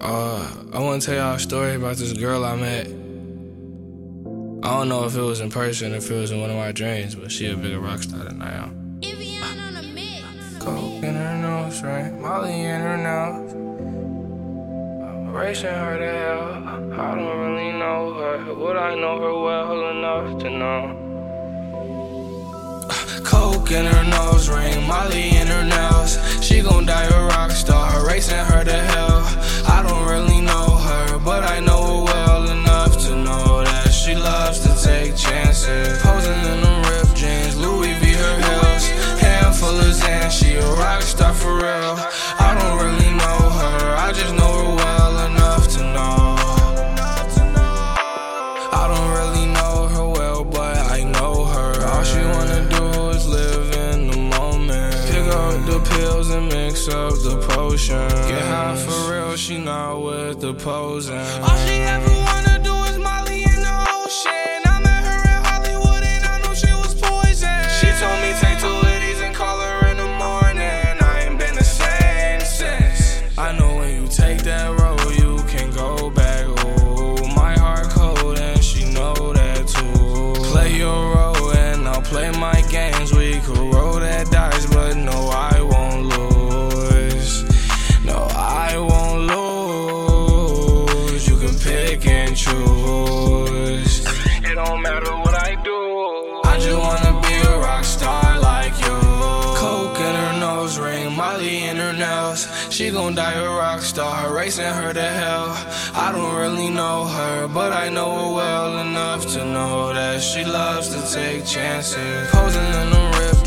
Uh, I want to tell y'all a story about this girl I met. I don't know if it was in person, if it was in one of my dreams, but she a bigger rock star than I am. Coke in her nose, right? Molly in her nose. I'm racing her to hell. I don't really know her. Would I know her well enough to know? Coke in her nose ring, Molly The pills and mix up the potion. Get high for real, she not with the posing. All she ever wanna do is Molly in the ocean. I met her in Hollywood and I knew she was poison. She told me take two ladies and call her in the morning. I ain't been the same since. I know when you take that road, you can go back. Ooh, my heart cold and she know that too. Play your role and I'll play my games. Choose. It don't matter what I do. I just wanna be a rock star like you. Coke in her nose ring, Molly in her nails. She gon' die a rock star, racing her to hell. I don't really know her, but I know her well enough to know that she loves to take chances. Posing in the ripped